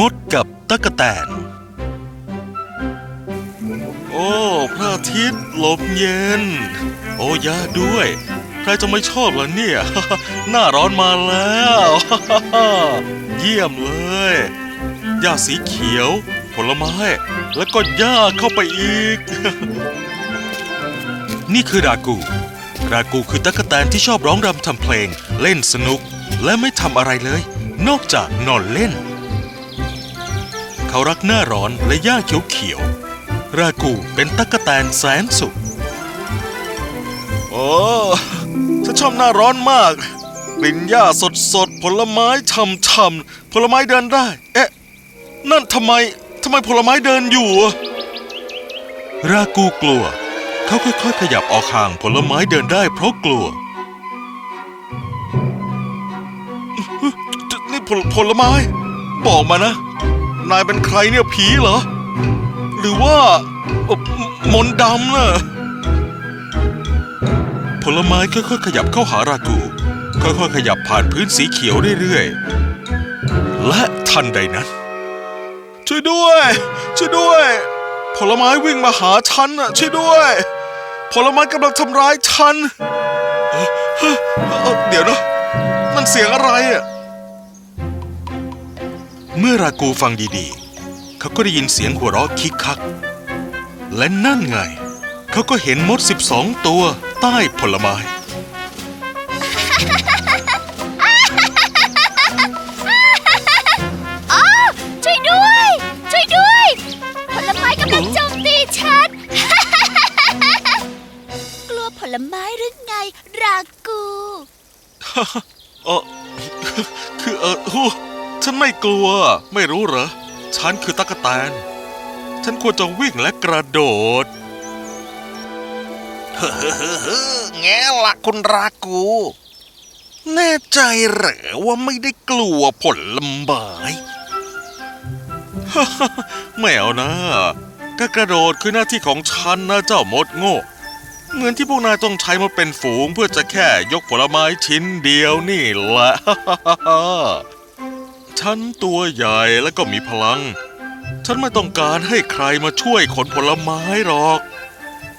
มดกับตะกะแตน โอ้พระอาทิตย์ลมเย็น โอ้ยาด้วย ใครจะไม่ชอบล่ะเนี่ย หน้าร้อนมาแล้ว เยี่ยมเลยหญ้าสีเขียว ผลไม้ แล้วก็หญ้าเข้าไปอีก นี่คือรากูรากูคือตั๊กแตนที่ชอบร้องรำทำเพลง เล่นสนุก และไม่ทำอะไรเลย นอกจากนอนเล่น เขารักหน้าร้อนและหญ้าเขียวๆ รากูเป็นตั๊กแตนแสนสุข โอ้ฉันชอบหน้าร้อนมาก กลิ่นหญ้าสดๆผลไม้ช่ำๆผลไม้เดินได้ เอ๊ะ นั่นทำไมทำไมผลไม้เดินอยู่ รากูกลัว เขาค่อยๆขยับออกห่างผลไม้เดินได้เพราะกลัวนี่ผลผลไม้ บอกมานะ นายเป็นใครเนี่ยผีเหรอ หรือว่ามนดำน่ะผลไม้ค่อยๆขยับเข้าหารากู ค่อยๆขยับผ่านพื้นสีเขียวเรื่อยๆ และทันใดนั้น ช่วยด้วย ช่วยด้วย ผลไม้วิ่งมาหาฉันน่ะช่วยด้วย ผลไม้กำลังทำร้ายฉันเเเดี๋ยวนะมันเสียงอะไรอะ เมื่อรากูฟังดีๆ เขาก็ได้ยินเสียงหัวเราะคิกคัก และนั่นไง เขาก็เห็นมด 12 ตัวใต้ผลไม้ช่วยด้วย ช่วยด้วย ผลไม้กำลังโจมตีฉัน กลัวผลไม้หรือไง รากู เออคือเออโอ้ ฉันไม่กลัว ไม่รู้เหรอ ฉันคือตั๊กแตน ฉันควรจะวิ่งและกระโดด เฮ้อแง่ละคุณรากู แน่ใจเหรอว่าไม่ได้กลัวผลไม้ไม่เอานะการกระโดดคือหน้าที่ของฉันนะเจ้ามดโง่ เหมือนที่พวกนายต้องใช้มาเป็นฝูงเพื่อจะแค่ยกผลไม้ชิ้นเดียวนี่แหละ ฉันตัวใหญ่แล้วก็มีพลัง ฉันไม่ต้องการให้ใครมาช่วยขนผลไม้หรอก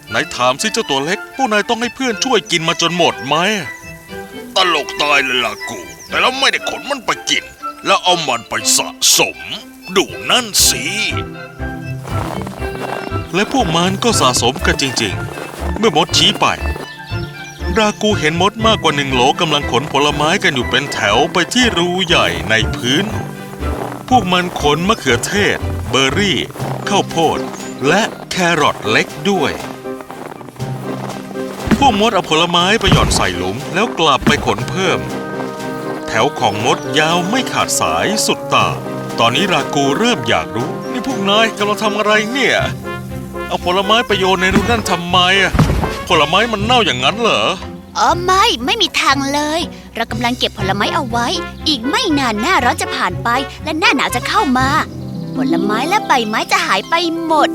ไหนถามสิเจ้าตัวเล็กพวกนายต้องให้เพื่อนช่วยกินมาจนหมดไหมตลกตายเลยล่ะกู แต่เราไม่ได้ขนมันไปกิน แล้วเอามันไปสะสม ดูนั่นสิและพวกมันก็สะสมกันจริง ๆ เมื่อมดชี้ไป รากูเห็นมดมากกว่าหนึ่งโหลกำลังขนผลไม้กันอยู่เป็นแถวไปที่รูใหญ่ในพื้น พวกมันขนมะเขือเทศ เบอร์รี่ ข้าวโพด และแครอทเล็กด้วย พวกมดเอาผลไม้ไปหย่อนใส่หลุมแล้วกลับไปขนเพิ่ม แถวของมดยาวไม่ขาดสายสุดตา ตอนนี้รากูเริ่มอยากรู้ นี่พวกนายกำลังทำอะไรเนี่ย เอาผลไม้ไปโยนในรูนั่นทำไมอะ ผลไม้มันเน่าอย่างนั้นเหรออ๋อไม่ไม่มีทางเลย เรากำลังเก็บผลไม้เอาไว้ อีกไม่นานหน้าร้อนจะผ่านไป และหน้าหนาวจะเข้ามา ผลไม้และใบไม้จะหายไปหมด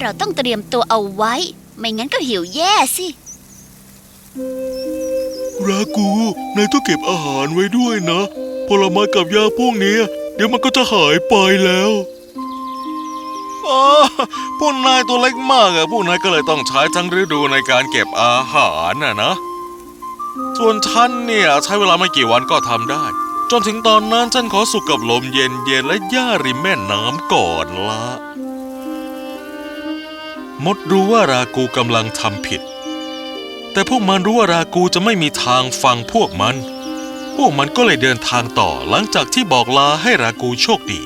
เราต้องเตรียมตัวเอาไว้ ไม่งั้นก็หิวแย่สิรากูนายต้องเก็บอาหารไว้ด้วยนะผลไม้กับยาพวกนี้ เดี๋ยวมันก็จะหายไปแล้ว อ๋อพวกนายตัวเล็กมากอะพวกนายก็เลยต้องใช้ทั้งฤดูในการเก็บอาหารน่ะนะ ส่วนฉันเนี่ยใช้เวลาไม่กี่วันก็ทำได้ จนถึงตอนนั้นฉันขอสุขกับลมเย็นๆและหญ้าริมแม่น้ำก่อนละ มดรู้ว่ารากูกำลังทำผิด แต่พวกมันรู้ว่ารากูจะไม่มีทางฟังพวกมัน พวกมันก็เลยเดินทางต่อหลังจากที่บอกลาให้รากูโชคดี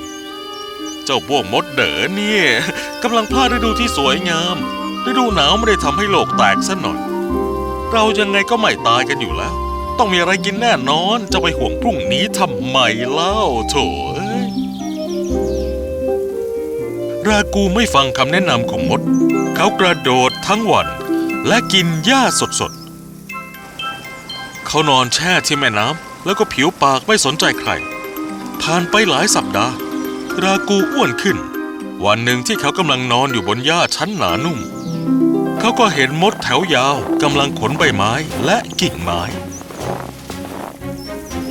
เจ้าพวกมดเด๋อเนี่ยกำลังพลาดฤดูที่สวยงาม ฤดูหนาวไม่ได้ทำให้โลกแตกซะหน่อย เรายังไงก็ไม่ตายกันอยู่แล้ว ต้องมีอะไรกินแน่นอน จะไปห่วงพรุ่งนี้ทำไมเล่าโถรากูไม่ฟังคำแนะนำของมด เขากระโดดทั้งวัน และกินหญ้าสดๆ เขานอนแช่ที่แม่น้ำแล้วก็ผิวปากไม่สนใจใคร ผ่านไปหลายสัปดาห์ รากูอ้วนขึ้น วันหนึ่งที่เขากำลังนอนอยู่บนหญ้าชั้นหนานุ่ม เขาก็เห็นมดแถวยาวกำลังขนใบไม้และกิ่งไม้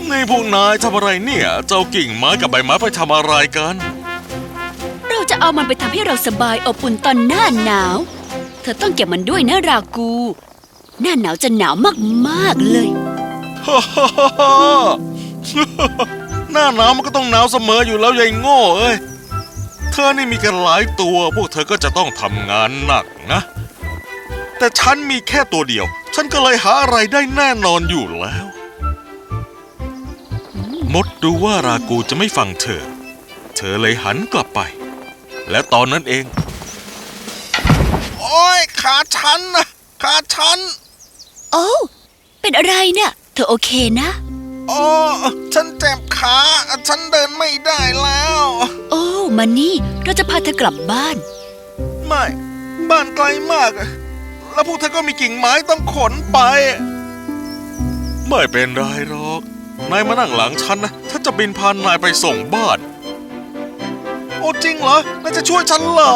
นี่พวกนายทำอะไรเนี่ย เจ้ากิ่งไม้กับใบไม้ไปทำอะไรกันจะเอามันไปทำให้เราสบายอบอุ่นตอนหน้าหนาว เธอต้องเก็บมันด้วยนะรากู หน้าหนาวจะหนาวมากๆเลยฮ่าฮ่าฮ่าฮ่า หน้าหนาวมันก็ต้องหนาวเสมออยู่แล้วยายโง่เอ้ย เธอนี่มีกันหลายตัว พวกเธอก็จะต้องทำงานหนักนะ แต่ฉันมีแค่ตัวเดียว ฉันก็เลยหาอะไรได้แน่นอนอยู่แล้ว มดดูว่ารากูจะไม่ฟังเธอ เธอเลยหันกลับไป และตอนนั้นเอง โอ้ยขาฉันนะขาฉัน โอ้ เป็นอะไรเนี่ย เธอโอเคนะ โอ้ฉันเจ็บขา ฉันเดินไม่ได้แล้ว โอ้มานี่ เราจะพาเธอกลับบ้าน ไม่ บ้านไกลมาก แล้วพวกเธอก็มีกิ่งไม้ต้องขนไป ไม่เป็นไรหรอก นายมานั่งหลังฉันนะถ้าจะบินพานนายไปส่งบ้าน โอ้จริงเหรอ นายจะช่วยฉันเหรอ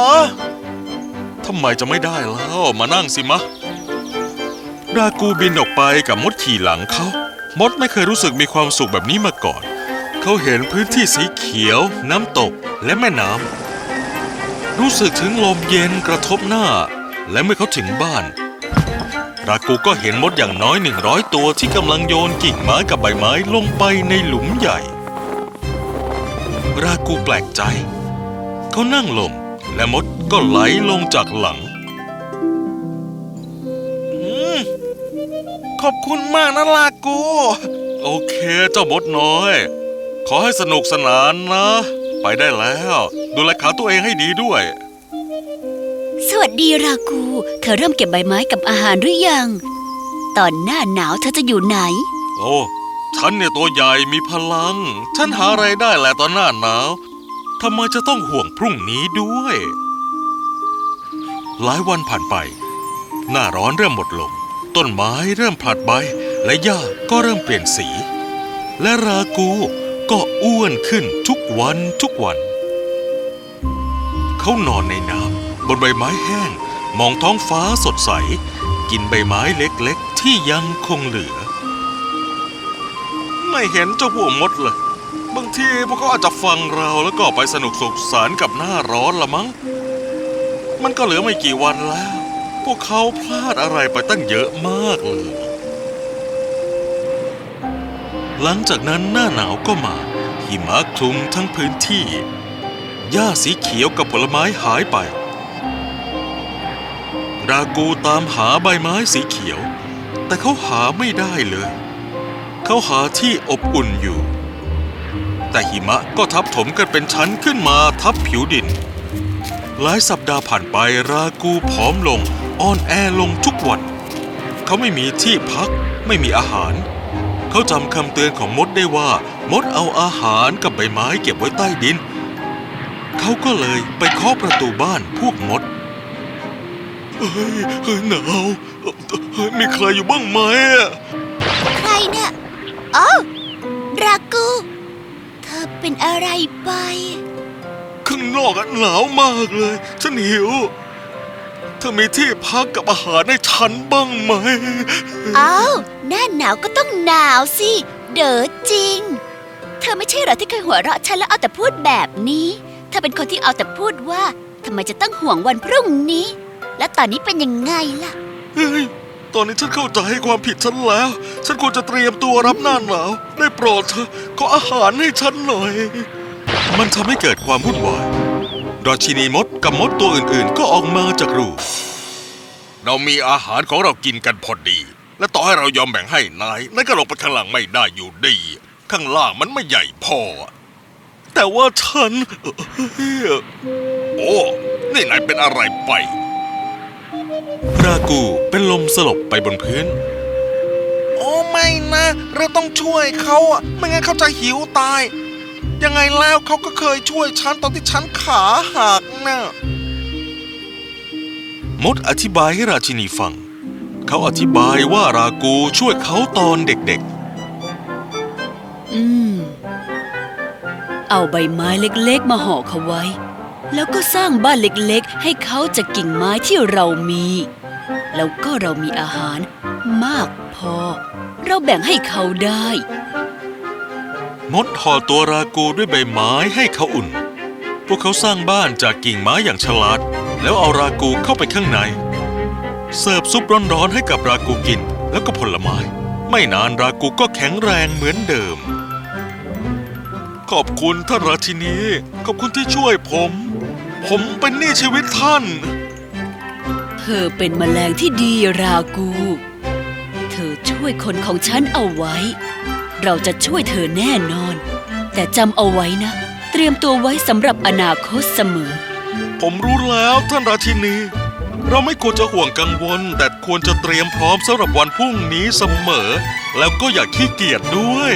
ทำไมจะไม่ได้แล้ว มานั่งสิมะรากูบินออกไปกับมดขี่หลังเขา มดไม่เคยรู้สึกมีความสุขแบบนี้มาก่อน เขาเห็นพื้นที่สีเขียว น้ำตกและแม่น้ำรู้สึกถึงลมเย็นกระทบหน้า และเมื่อเขาถึงบ้าน รากูก็เห็นมดอย่างน้อยหนึ่งร้อยตัวที่กำลังโยนกิ่งไม้กับใบไม้ลงไปในหลุมใหญ่ รากูแปลกใจ เขานั่งลงและมดก็ไหลลงจากหลังขอบคุณมากนะลา กู โอเคเจ้ามดน้อย ขอให้สนุกสนานนะ ไปได้แล้ว ดูแลขาตัวเองให้ดีด้วย สวัสดีรากู เธอเริ่มเก็บใบไม้กับอาหารหรือยัง ตอนหน้าหนาวเธอจะอยู่ไหน โอ้ฉันเนี่ยตัวใหญ่มีพลัง ฉันหาอะไรได้แหละตอนหน้าหนาวทำไมจะต้องห่วงพรุ่งนี้ด้วย หลายวันผ่านไป หน้าร้อนเริ่มหมดลง ต้นไม้เริ่มผลัดใบ และหญ้าก็เริ่มเปลี่ยนสี และรากูก็อ้วนขึ้นทุกวันทุกวัน เขานอนในน้ำบนใบไม้แห้ง มองท้องฟ้าสดใส กินใบไม้เล็กๆ ที่ยังคงเหลือ ไม่เห็นเจ้าพวกมดเลยบางทีพวกเขาอาจจะฟังเราแล้วก็ไปสนุกสุขสันกับหน้าร้อนละมั้ง มันก็เหลือไม่กี่วันแล้ว พวกเขาพลาดอะไรไปตั้งเยอะมากเลย หลังจากนั้นหน้าหนาวก็มาหิมะคลุมทั้งพื้นที่ หญ้าสีเขียวกับผลไม้หายไป รากูตามหาใบไม้สีเขียว แต่เขาหาไม่ได้เลย เขาหาที่อบอุ่นอยู่ แต่หิมะก็ทับถมกันเป็นชั้นขึ้นมาทับผิวดิน หลายสัปดาห์ผ่านไปรากูผอมลงอ่อนแอลงทุกวัน เขาไม่มีที่พักไม่มีอาหาร เขาจำคำเตือนของมดได้ว่า มดเอาอาหารกับใบไม้เก็บไว้ใต้ดิน เขาก็เลยไปเคาะประตูบ้านพวกมดเฮ้ยเฮ้ยหนาวเฮ้ยมีใครอยู่บ้างไหมอะใครเนี่ยอ๋อรากู เธอเป็นอะไรไป ข้างนอกอะหนาวมากเลย ฉันหิวเธอมีที่พักกับอาหารให้ฉันบ้างไหม อ้าว หน้าหนาวก็ต้องหนาวสิ เด๋อจริง เธอไม่ใช่เหรอที่เคยหัวเราะฉันแล้วเอาแต่พูดแบบนี้ เธอเป็นคนที่เอาแต่พูดว่าทำไมจะต้องห่วงวันพรุ่งนี้ และตอนนี้เป็นยังไงล่ะ เฮ้ย ตอนนี้ฉันเข้าใจความผิดฉันแล้ว ฉันควรจะเตรียมตัวรับหน้าหนาว ได้โปรดเธอะขออาหารให้ฉันหน่อย มันทำให้เกิดความวุ่นวาย ราชินีมดกับมดตัวอื่นๆ ก็ออกมาจากรู เรามีอาหารของเรากินกันพอดี และต่อให้เรายอมแบ่งให้นายนายก็ลงไปข้างล่างไม่ได้อยู่ดี ข้างล่างมันไม่ใหญ่พอ แต่ว่าฉัน โอ้ นี่นายเป็นอะไรไป รากูเป็นลมสลบไปบนพื้น โอ้ไม่นะ เราต้องช่วยเขาอะไม่งั้นเขาจะหิวตาย ยังไงแล้วเขาก็เคยช่วยฉันตอนที่ฉันขาหักนะมดอธิบายให้ราชินีฟัง เขาอธิบายว่ารากูช่วยเขาตอนเด็กอืม เอาใบไม้เล็กๆ มาห่อเขาไว้ แล้วก็สร้างบ้านเล็กๆ ให้เขาจากกิ่งไม้ที่เรามี แล้วก็เรามีอาหารมากพอ เราแบ่งให้เขาได้ๆ มดห่อตัวรากูด้วยใบไม้ให้เขาอุ่น พวกเขาสร้างบ้านจากกิ่งไม้อย่างฉลาด แล้วเอารากูเข้าไปข้างใน เสิร์ฟซุปร้อนๆให้กับรากูกิน แล้วก็ผลไม้ ไม่นานรากูก็แข็งแรงเหมือนเดิม ขอบคุณท่านราชินี ขอบคุณที่ช่วยผม ผมเป็นหนี้ชีวิตท่าน เธอเป็นแมลงที่ดีรากู เธอช่วยคนของฉันเอาไว้ เราจะช่วยเธอแน่นอน แต่จำเอาไว้นะ เตรียมตัวไว้สำหรับอนาคตเสมอ ผมรู้แล้วท่านราชินี เราไม่ควรจะห่วงกังวล แต่ควรจะเตรียมพร้อมสำหรับวันพรุ่งนี้เสมอ แล้วก็อย่าขี้เกียจด้วย